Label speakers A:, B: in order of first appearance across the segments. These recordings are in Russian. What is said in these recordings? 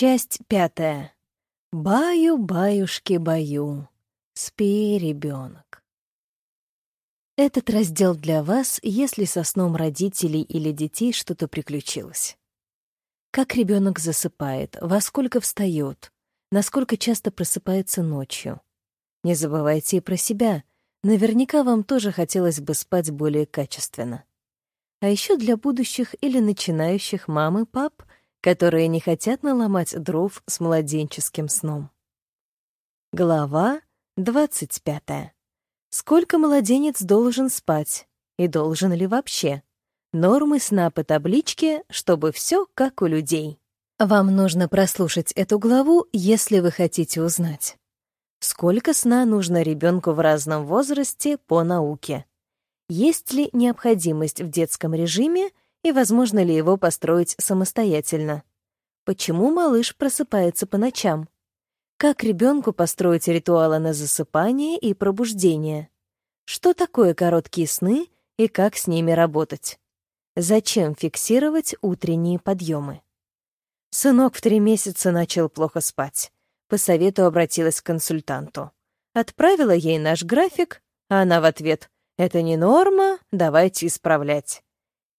A: Часть пятая. Баю-баюшки-баю. Спи, ребенок. Этот раздел для вас, если со сном родителей или детей что-то приключилось. Как ребенок засыпает, во сколько встает, насколько часто просыпается ночью. Не забывайте и про себя. Наверняка вам тоже хотелось бы спать более качественно. А еще для будущих или начинающих мам и пап — которые не хотят наломать дров с младенческим сном. Глава 25. Сколько младенец должен спать? И должен ли вообще? Нормы сна по табличке, чтобы все как у людей. Вам нужно прослушать эту главу, если вы хотите узнать. Сколько сна нужно ребенку в разном возрасте по науке? Есть ли необходимость в детском режиме и возможно ли его построить самостоятельно. Почему малыш просыпается по ночам? Как ребенку построить ритуалы на засыпание и пробуждение? Что такое короткие сны и как с ними работать? Зачем фиксировать утренние подъемы? Сынок в три месяца начал плохо спать. По совету обратилась к консультанту. Отправила ей наш график, а она в ответ «Это не норма, давайте исправлять».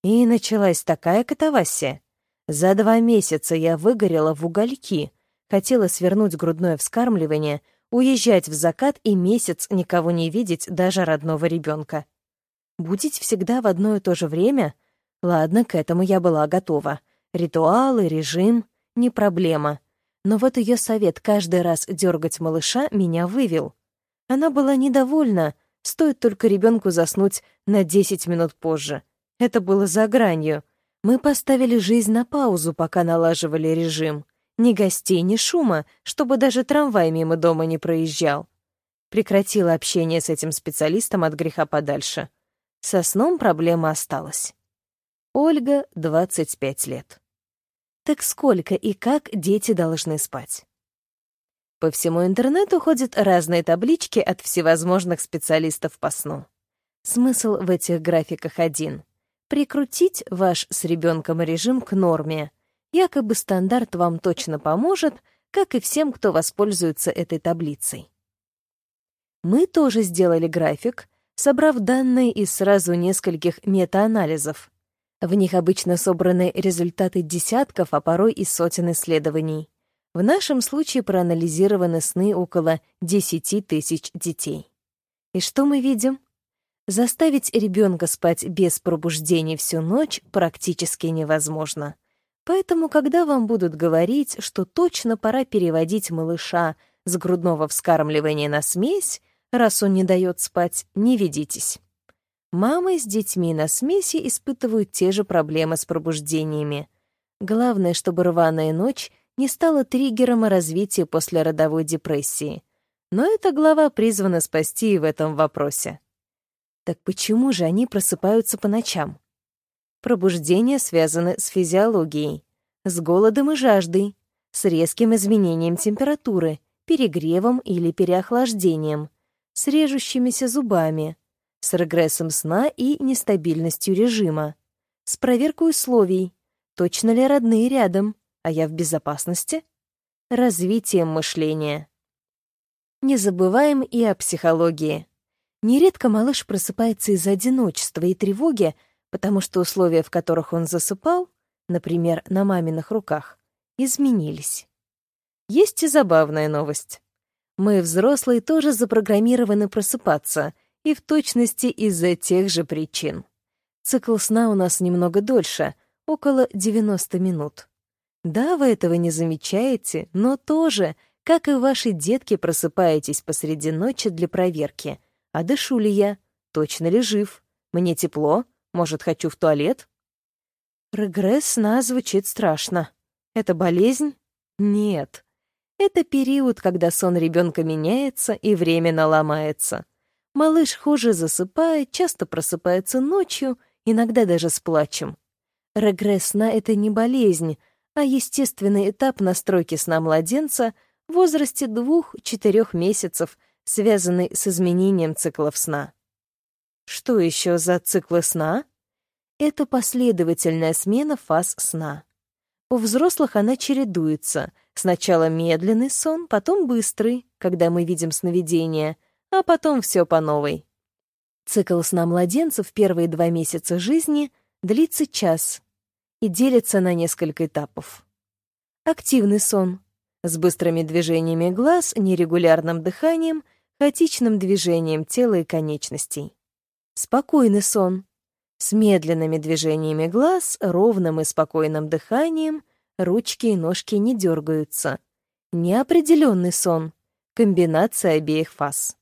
A: И началась такая катавасия. За два месяца я выгорела в угольки, хотела свернуть грудное вскармливание, уезжать в закат и месяц никого не видеть, даже родного ребенка. Будить всегда в одно и то же время? Ладно, к этому я была готова. Ритуалы, режим — не проблема. Но вот ее совет каждый раз дергать малыша меня вывел. Она была недовольна, стоит только ребенку заснуть на 10 минут позже — это было за гранью. Мы поставили жизнь на паузу, пока налаживали режим. Ни гостей, ни шума, чтобы даже трамвай мимо дома не проезжал. Прекратила общение с этим специалистом от греха подальше. Со сном проблема осталась. Ольга, 25 лет. Так сколько и как дети должны спать? По всему интернету ходят разные таблички от всевозможных специалистов по сну. Смысл в этих графиках один прикрутить ваш с ребенком режим к норме. Якобы стандарт вам точно поможет, как и всем, кто воспользуется этой таблицей. Мы тоже сделали график, собрав данные из сразу нескольких метаанализов. В них обычно собраны результаты десятков, а порой и сотен исследований. В нашем случае проанализированы сны около 10 тысяч детей. И что мы видим? Заставить ребенка спать без пробуждений всю ночь практически невозможно. Поэтому, когда вам будут говорить, что точно пора переводить малыша с грудного вскармливания на смесь, раз он не дает спать, не ведитесь. Мамы с детьми на смеси испытывают те же проблемы с пробуждениями. Главное, чтобы рваная ночь не стала триггером развития послеродовой депрессии. Но эта глава призвана спасти и в этом вопросе. Так почему же они просыпаются по ночам? Пробуждение связано с физиологией, с голодом и жаждой, с резким изменением температуры, перегревом или переохлаждением, с режущимися зубами, с регрессом сна и нестабильностью режима, с проверкой условий, точно ли родные рядом, а я в безопасности, развитием мышления. Не забываем и о психологии. Нередко малыш просыпается из одиночества и тревоги, потому что условия, в которых он засыпал, например, на маминых руках, изменились. Есть и забавная новость. Мы, взрослые, тоже запрограммированы просыпаться, и в точности из-за тех же причин. Цикл сна у нас немного дольше, около 90 минут. Да, вы этого не замечаете, но тоже, как и ваши детки, просыпаетесь посреди ночи для проверки — а дышу ли я? Точно ли жив? Мне тепло? Может, хочу в туалет? Регресс сна звучит страшно. Это болезнь? Нет. Это период, когда сон ребенка меняется и временно ломается. Малыш хуже засыпает, часто просыпается ночью, иногда даже с плачем. Регресс сна — это не болезнь, а естественный этап настройки сна младенца в возрасте двух-четырех месяцев — связанный с изменением циклов сна. Что еще за циклы сна? Это последовательная смена фаз сна. У взрослых она чередуется, Сначала медленный сон, потом быстрый, когда мы видим сновидение, а потом все по новой. Цикл сна младенцев в первые два месяца жизни длится час и делится на несколько этапов. Активный сон с быстрыми движениями глаз, нерегулярным дыханием, хаотичным движением тела и конечностей. Спокойный сон с медленными движениями глаз, ровным и спокойным дыханием, ручки и ножки не дергаются. Неопределенный сон, комбинация обеих фаз.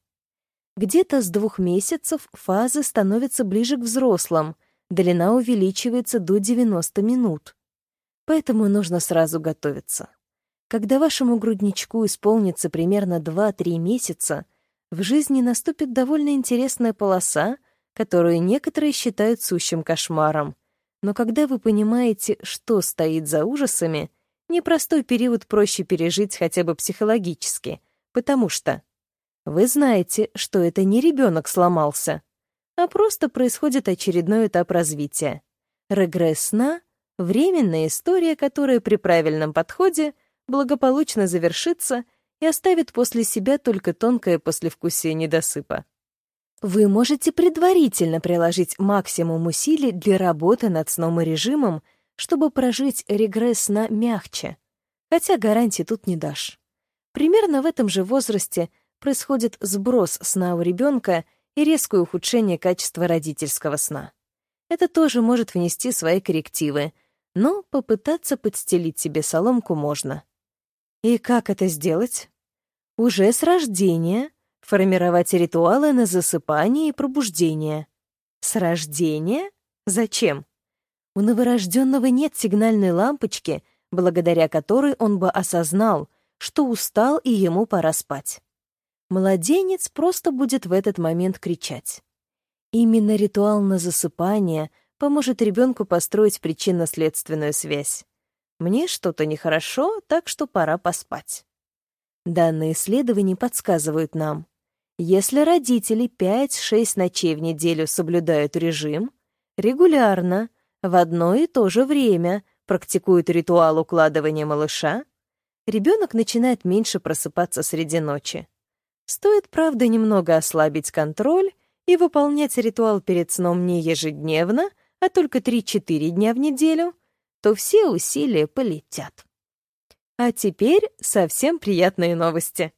A: Где-то с двух месяцев фазы становятся ближе к взрослым, длина увеличивается до 90 минут. Поэтому нужно сразу готовиться. Когда вашему грудничку исполнится примерно 2-3 месяца, в жизни наступит довольно интересная полоса, которую некоторые считают сущим кошмаром. Но когда вы понимаете, что стоит за ужасами, непростой период проще пережить хотя бы психологически, потому что вы знаете, что это не ребенок сломался, а просто происходит очередной этап развития. Регресс сна — временная история, которая при правильном подходе благополучно завершится и оставит после себя только тонкое послевкусие недосыпа. Вы можете предварительно приложить максимум усилий для работы над сном и режимом, чтобы прожить регресс сна мягче, хотя гарантии тут не дашь. Примерно в этом же возрасте происходит сброс сна у ребенка и резкое ухудшение качества родительского сна. Это тоже может внести свои коррективы, но попытаться подстелить себе соломку можно. И как это сделать? Уже с рождения формировать ритуалы на засыпание и пробуждение. С рождения? Зачем? У новорожденного нет сигнальной лампочки, благодаря которой он бы осознал, что устал и ему пора спать. Младенец просто будет в этот момент кричать. Именно ритуал на засыпание поможет ребенку построить причинно-следственную связь. Мне что-то нехорошо, так что пора поспать. Данные исследования подсказывают нам, если родители 5-6 ночей в неделю соблюдают режим, регулярно, в одно и то же время практикуют ритуал укладывания малыша, ребенок начинает меньше просыпаться среди ночи. Стоит, правда, немного ослабить контроль и выполнять ритуал перед сном не ежедневно, а только 3-4 дня в неделю, то все усилия полетят. А теперь совсем приятные новости.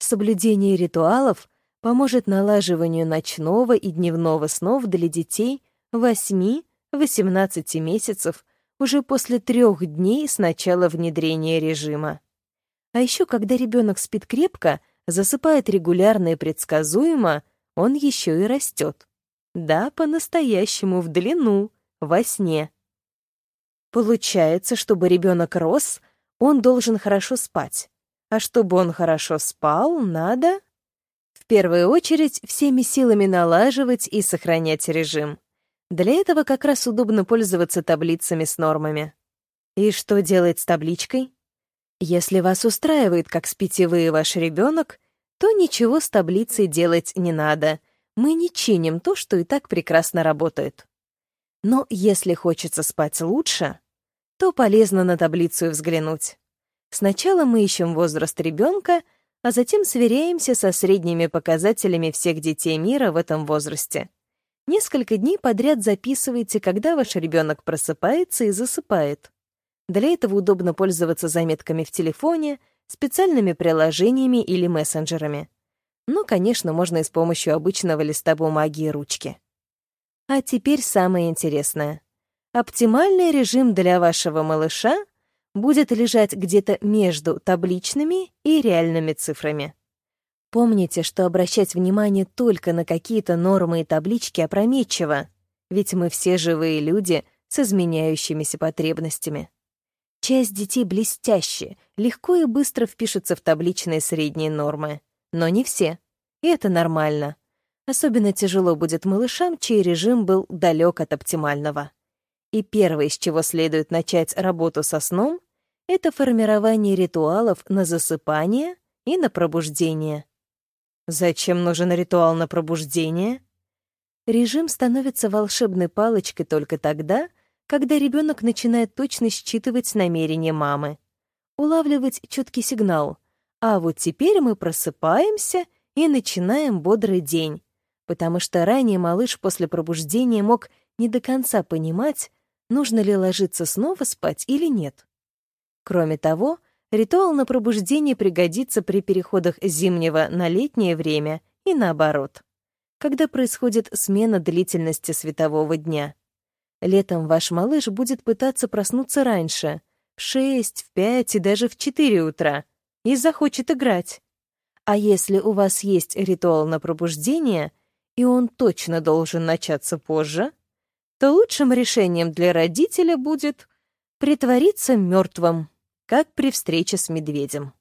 A: Соблюдение ритуалов поможет налаживанию ночного и дневного снов для детей 8-18 месяцев уже после трех дней с начала внедрения режима. А еще, когда ребенок спит крепко, засыпает регулярно и предсказуемо, он еще и растет. Да, по-настоящему, в длину, во сне. Получается, чтобы ребенок рос, он должен хорошо спать. А чтобы он хорошо спал, надо первую очередь всеми силами налаживать и сохранять режим. Для этого как раз удобно пользоваться таблицами с нормами. И что делать с табличкой? Если вас устраивает, как спите вы и ваш ребенок, то ничего с таблицей делать не надо. Мы не чиним то, что и так прекрасно работает. Но если хочется спать лучше, то полезно на таблицу взглянуть. Сначала мы ищем возраст ребенка — а затем сверяемся со средними показателями всех детей мира в этом возрасте. Несколько дней подряд записывайте, когда ваш ребенок просыпается и засыпает. Для этого удобно пользоваться заметками в телефоне, специальными приложениями или мессенджерами. Ну, конечно, можно и с помощью обычного листа бумаги и ручки. А теперь самое интересное. Оптимальный режим для вашего малыша будет лежать где-то между табличными и реальными цифрами. Помните, что обращать внимание только на какие-то нормы и таблички опрометчиво, ведь мы все живые люди с изменяющимися потребностями. Часть детей блестяще, легко и быстро впишутся в табличные средние нормы, но не все, и это нормально. Особенно тяжело будет малышам, чей режим был далек от оптимального. И первое, с чего следует начать работу со сном, это формирование ритуалов на засыпание и на пробуждение. Зачем нужен ритуал на пробуждение? Режим становится волшебной палочкой только тогда, когда ребенок начинает точно считывать намерения мамы. улавливать чуткий сигнал. А вот теперь мы просыпаемся и начинаем бодрый день, потому что ранее малыш после пробуждения мог не до конца понимать, нужно ли ложиться снова спать или нет. Кроме того, ритуал на пробуждение пригодится при переходах зимнего на летнее время и наоборот, когда происходит смена длительности светового дня. Летом ваш малыш будет пытаться проснуться раньше, в 6, в 5 и даже в 4 утра, и захочет играть. А если у вас есть ритуал на пробуждение, и он точно должен начаться позже, то лучшим решением для родителя будет притвориться мертвым, как при встрече с медведем.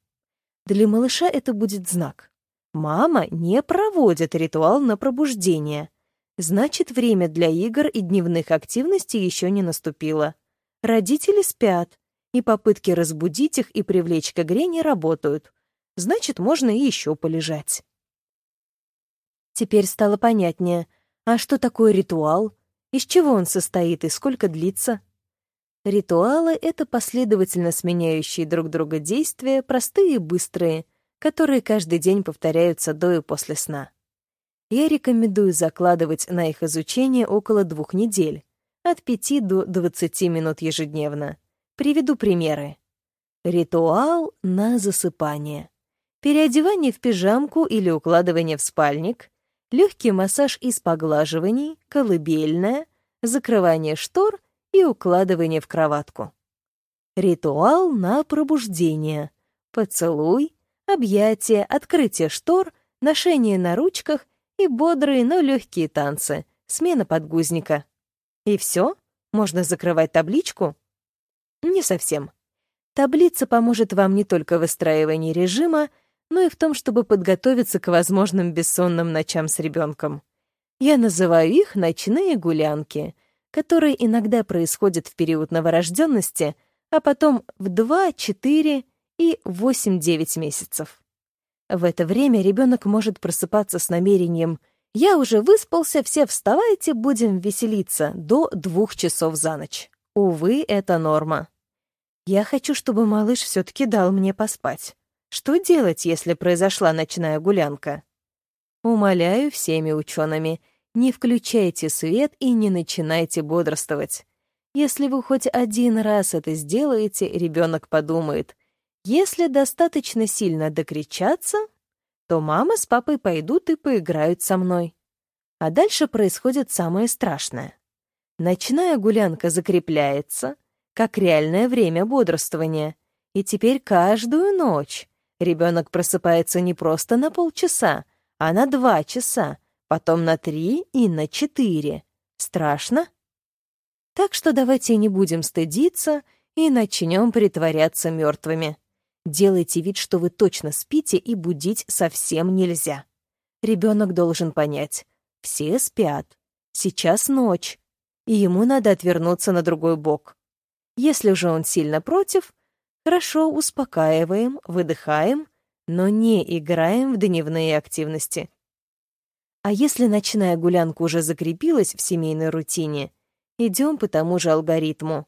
A: Для малыша это будет знак. Мама не проводит ритуал на пробуждение. Значит, время для игр и дневных активностей еще не наступило. Родители спят, и попытки разбудить их и привлечь к игре не работают. Значит, можно и еще полежать. Теперь стало понятнее, а что такое ритуал, из чего он состоит и сколько длится? Ритуалы — это последовательно сменяющие друг друга действия, простые и быстрые, которые каждый день повторяются до и после сна. Я рекомендую закладывать на их изучение около двух недель, от 5 до 20 минут ежедневно. Приведу примеры. Ритуал на засыпание. Переодевание в пижамку или укладывание в спальник, легкий массаж из поглаживаний, колыбельная, закрывание штор и укладывание в кроватку. Ритуал на пробуждение. Поцелуй, объятие, открытие штор, ношение на ручках и бодрые, но легкие танцы, смена подгузника. И все? Можно закрывать табличку? Не совсем. Таблица поможет вам не только в выстраивании режима, но и в том, чтобы подготовиться к возможным бессонным ночам с ребенком. Я называю их «ночные гулянки», которые иногда происходят в период новорожденности, а потом в 2, 4 и 8-9 месяцев. В это время ребенок может просыпаться с намерением «Я уже выспался, все вставайте, будем веселиться» до двух часов за ночь. Увы, это норма. Я хочу, чтобы малыш все-таки дал мне поспать. Что делать, если произошла ночная гулянка? Умоляю всеми учеными, не включайте свет и не начинайте бодрствовать. Если вы хоть один раз это сделаете, ребенок подумает, если достаточно сильно докричаться, то мама с папой пойдут и поиграют со мной. А дальше происходит самое страшное. Ночная гулянка закрепляется, как реальное время бодрствования, и теперь каждую ночь Ребенок просыпается не просто на полчаса, а на два часа, потом на три и на четыре. Страшно? Так что давайте не будем стыдиться и начнем притворяться мертвыми. Делайте вид, что вы точно спите, и будить совсем нельзя. Ребенок должен понять. Все спят. Сейчас ночь. И ему надо отвернуться на другой бок. Если же он сильно против, Хорошо успокаиваем, выдыхаем, но не играем в дневные активности. А если ночная гулянка уже закрепилась в семейной рутине, идем по тому же алгоритму.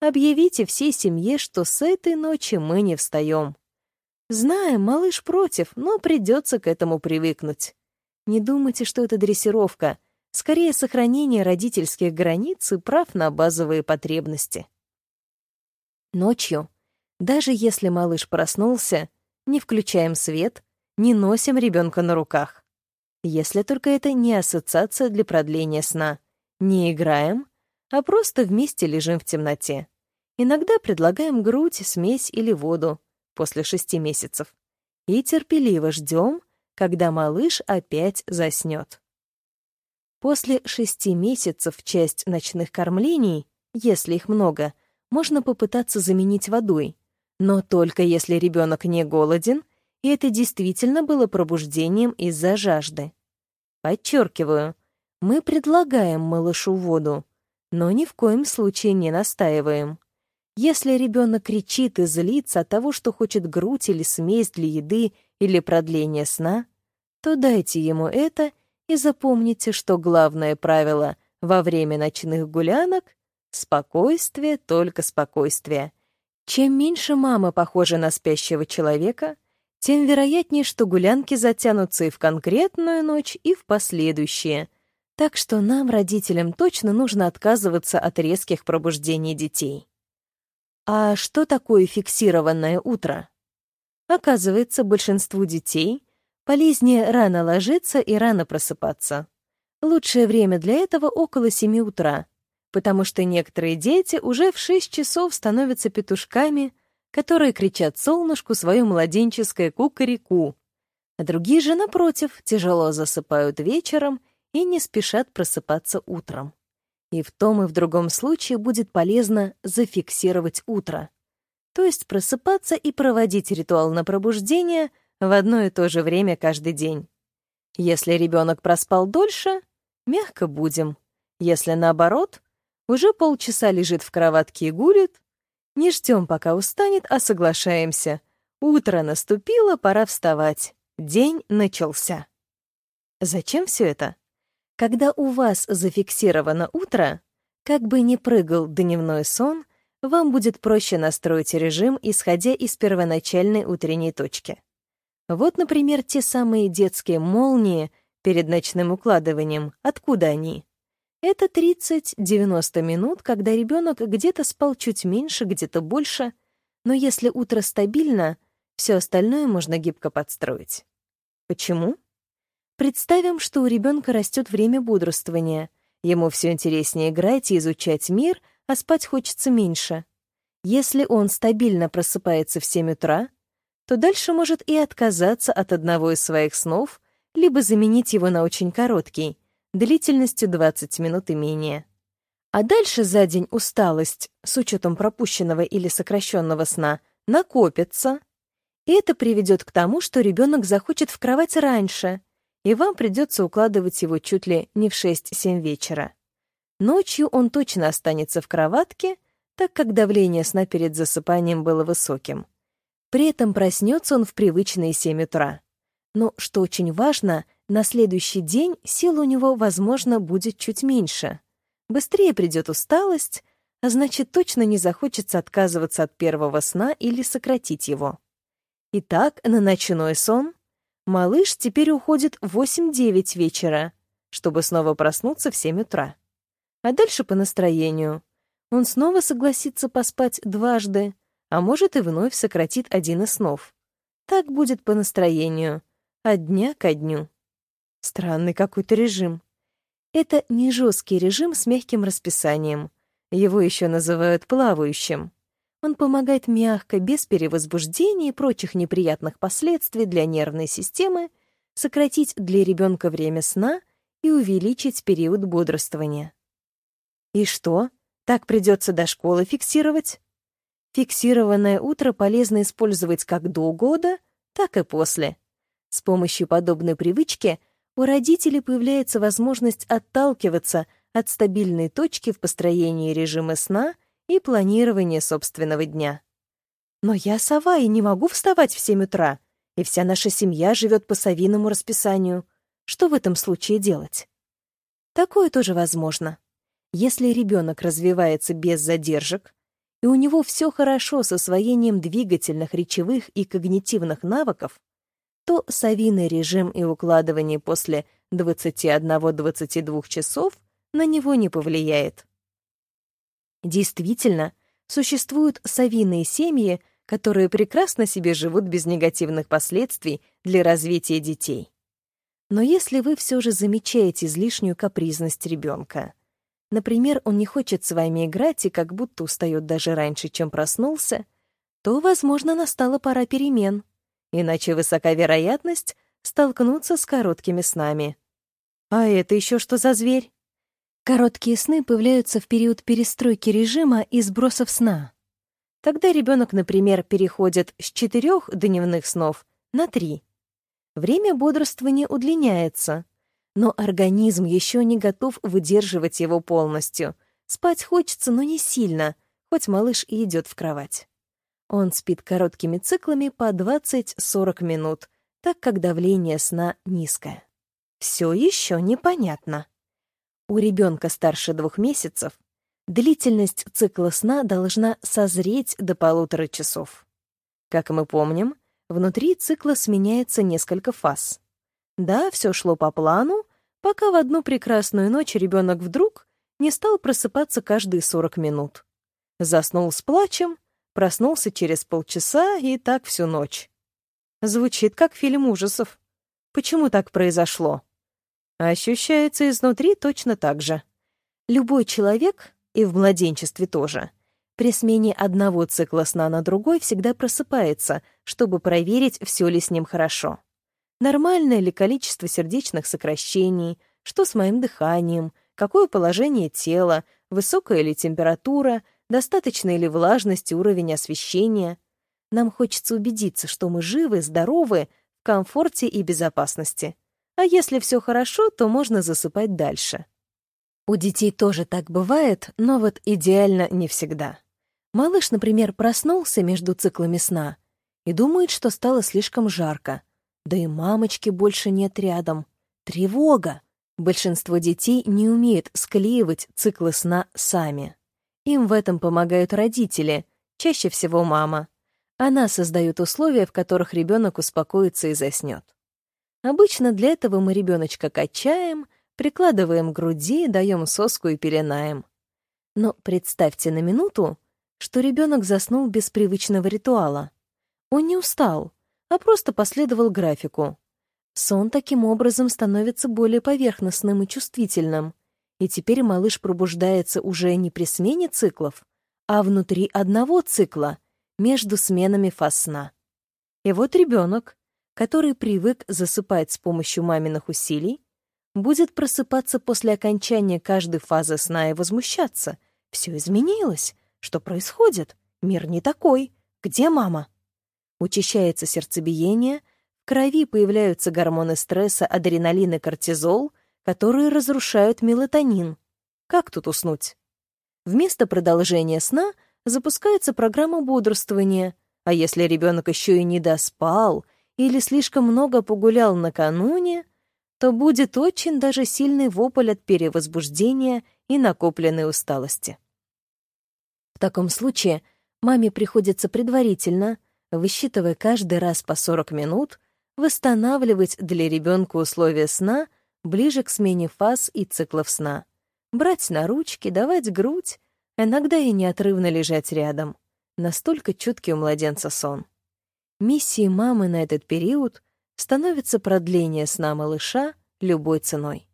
A: Объявите всей семье, что с этой ночи мы не встаем. Знаем, малыш против, но придется к этому привыкнуть. Не думайте, что это дрессировка. Скорее, сохранение родительских границ и прав на базовые потребности. Ночью даже если малыш проснулся, не включаем свет, не носим ребенка на руках. Если только это не ассоциация для продления сна. Не играем, а просто вместе лежим в темноте. Иногда предлагаем грудь, смесь или воду после шести месяцев. И терпеливо ждем, когда малыш опять заснет. После шести месяцев часть ночных кормлений, если их много, можно попытаться заменить водой, но только если ребенок не голоден, и это действительно было пробуждением из-за жажды. Подчеркиваю, мы предлагаем малышу воду, но ни в коем случае не настаиваем. Если ребенок кричит и злится от того, что хочет грудь или смесь для еды или продления сна, то дайте ему это и запомните, что главное правило во время ночных гулянок — спокойствие, только спокойствие — Чем меньше мама похожа на спящего человека, тем вероятнее, что гулянки затянутся и в конкретную ночь, и в последующие. Так что нам, родителям, точно нужно отказываться от резких пробуждений детей. А что такое фиксированное утро? Оказывается, большинству детей полезнее рано ложиться и рано просыпаться. Лучшее время для этого около 7 утра, потому что некоторые дети уже в 6 часов становятся петушками, которые кричат солнышку свое младенческое кукареку, а другие же, напротив, тяжело засыпают вечером и не спешат просыпаться утром. И в том и в другом случае будет полезно зафиксировать утро, то есть просыпаться и проводить ритуал на пробуждение в одно и то же время каждый день. Если ребенок проспал дольше, мягко будем. Если наоборот, уже полчаса лежит в кроватке и гулит, не ждем, пока устанет, а соглашаемся. Утро наступило, пора вставать. День начался. Зачем все это? Когда у вас зафиксировано утро, как бы ни прыгал дневной сон, вам будет проще настроить режим, исходя из первоначальной утренней точки. Вот, например, те самые детские молнии перед ночным укладыванием. Откуда они? Это 30-90 минут, когда ребенок где-то спал чуть меньше, где-то больше, но если утро стабильно, все остальное можно гибко подстроить. Почему? Представим, что у ребенка растет время бодрствования. Ему все интереснее играть и изучать мир, а спать хочется меньше. Если он стабильно просыпается в 7 утра, то дальше может и отказаться от одного из своих снов, либо заменить его на очень короткий, длительностью 20 минут и менее. А дальше за день усталость, с учетом пропущенного или сокращенного сна, накопится, и это приведет к тому, что ребенок захочет в кровать раньше — и вам придется укладывать его чуть ли не в 6-7 вечера. Ночью он точно останется в кроватке, так как давление сна перед засыпанием было высоким. При этом проснется он в привычные 7 утра. Но, что очень важно, на следующий день сил у него, возможно, будет чуть меньше. Быстрее придет усталость, а значит, точно не захочется отказываться от первого сна или сократить его. Итак, на ночной сон Малыш теперь уходит в 8-9 вечера, чтобы снова проснуться в 7 утра. А дальше по настроению. Он снова согласится поспать дважды, а может и вновь сократит один из снов. Так будет по настроению, от дня ко дню. Странный какой-то режим. Это не жесткий режим с мягким расписанием. Его еще называют плавающим. Он помогает мягко, без перевозбуждения и прочих неприятных последствий для нервной системы, сократить для ребенка время сна и увеличить период бодрствования. И что, так придется до школы фиксировать? Фиксированное утро полезно использовать как до года, так и после. С помощью подобной привычки у родителей появляется возможность отталкиваться от стабильной точки в построении режима сна и планирование собственного дня. Но я сова и не могу вставать в семь утра, и вся наша семья живет по совиному расписанию. Что в этом случае делать? Такое тоже возможно. Если ребенок развивается без задержек, и у него все хорошо с освоением двигательных, речевых и когнитивных навыков, то совиный режим и укладывание после 21-22 часов на него не повлияет. Действительно, существуют совиные семьи, которые прекрасно себе живут без негативных последствий для развития детей. Но если вы все же замечаете излишнюю капризность ребенка, например, он не хочет с вами играть и как будто устает даже раньше, чем проснулся, то, возможно, настала пора перемен, иначе высока вероятность столкнуться с короткими снами. А это еще что за зверь? Короткие сны появляются в период перестройки режима и сбросов сна. Тогда ребенок, например, переходит с четырех дневных снов на три. Время бодрствования удлиняется, но организм еще не готов выдерживать его полностью. Спать хочется, но не сильно, хоть малыш и идет в кровать. Он спит короткими циклами по 20-40 минут, так как давление сна низкое. Все еще непонятно. У ребенка старше двух месяцев длительность цикла сна должна созреть до полутора часов. Как мы помним, внутри цикла сменяется несколько фаз. Да, все шло по плану, пока в одну прекрасную ночь ребенок вдруг не стал просыпаться каждые 40 минут. Заснул с плачем, проснулся через полчаса и так всю ночь. Звучит как фильм ужасов. Почему так произошло? Ощущается изнутри точно так же. Любой человек, и в младенчестве тоже, при смене одного цикла сна на другой всегда просыпается, чтобы проверить, все ли с ним хорошо. Нормальное ли количество сердечных сокращений, что с моим дыханием, какое положение тела, высокая ли температура, достаточная ли влажность уровень освещения. Нам хочется убедиться, что мы живы, здоровы, в комфорте и безопасности. А если все хорошо, то можно засыпать дальше. У детей тоже так бывает, но вот идеально не всегда. Малыш, например, проснулся между циклами сна и думает, что стало слишком жарко. Да и мамочки больше нет рядом. Тревога! Большинство детей не умеют склеивать циклы сна сами. Им в этом помогают родители, чаще всего мама. Она создает условия, в которых ребенок успокоится и заснет. Обычно для этого мы ребеночка качаем, прикладываем к груди, даем соску и пеленаем. Но представьте на минуту, что ребенок заснул без привычного ритуала. Он не устал, а просто последовал графику. Сон таким образом становится более поверхностным и чувствительным, и теперь малыш пробуждается уже не при смене циклов, а внутри одного цикла, между сменами фаз сна. И вот ребенок, который привык засыпать с помощью маминых усилий, будет просыпаться после окончания каждой фазы сна и возмущаться. Все изменилось. Что происходит? Мир не такой. Где мама? Учащается сердцебиение, в крови появляются гормоны стресса, адреналин и кортизол, которые разрушают мелатонин. Как тут уснуть? Вместо продолжения сна запускается программа бодрствования, а если ребенок еще и не доспал или слишком много погулял накануне, то будет очень даже сильный вопль от перевозбуждения и накопленной усталости. В таком случае маме приходится предварительно, высчитывая каждый раз по 40 минут, восстанавливать для ребенка условия сна ближе к смене фаз и циклов сна, брать на ручки, давать грудь, иногда и неотрывно лежать рядом. Настолько чуткий у младенца сон. Миссией мамы на этот период становится продление сна малыша любой ценой.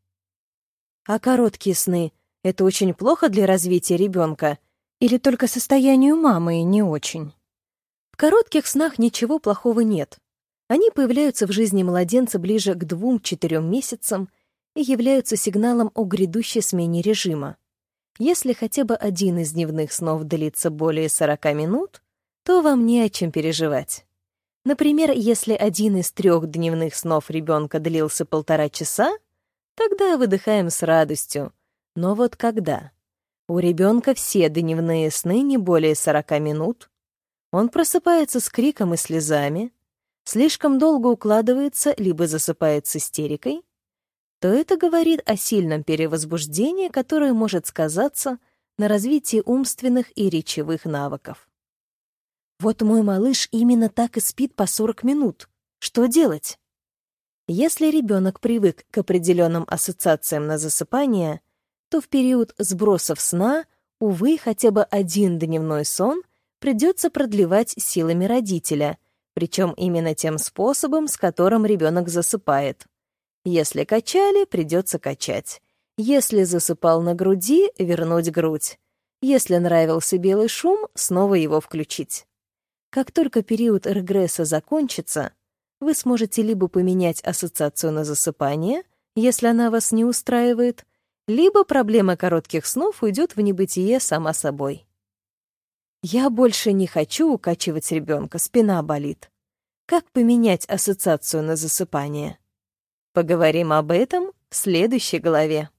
A: А короткие сны — это очень плохо для развития ребенка или только состоянию мамы не очень? В коротких снах ничего плохого нет. Они появляются в жизни младенца ближе к двум-четырем месяцам и являются сигналом о грядущей смене режима. Если хотя бы один из дневных снов длится более 40 минут, то вам не о чем переживать. Например, если один из трех дневных снов ребенка длился полтора часа, тогда выдыхаем с радостью. Но вот когда? У ребенка все дневные сны не более 40 минут. Он просыпается с криком и слезами, слишком долго укладывается, либо засыпает с истерикой, то это говорит о сильном перевозбуждении, которое может сказаться на развитии умственных и речевых навыков. Вот мой малыш именно так и спит по 40 минут. Что делать? Если ребенок привык к определенным ассоциациям на засыпание, то в период сбросов сна, увы, хотя бы один дневной сон придется продлевать силами родителя, причем именно тем способом, с которым ребенок засыпает. Если качали, придется качать. Если засыпал на груди, вернуть грудь. Если нравился белый шум, снова его включить. Как только период регресса закончится, вы сможете либо поменять ассоциацию на засыпание, если она вас не устраивает, либо проблема коротких снов уйдет в небытие сама собой. Я больше не хочу укачивать ребенка, спина болит. Как поменять ассоциацию на засыпание? Поговорим об этом в следующей главе.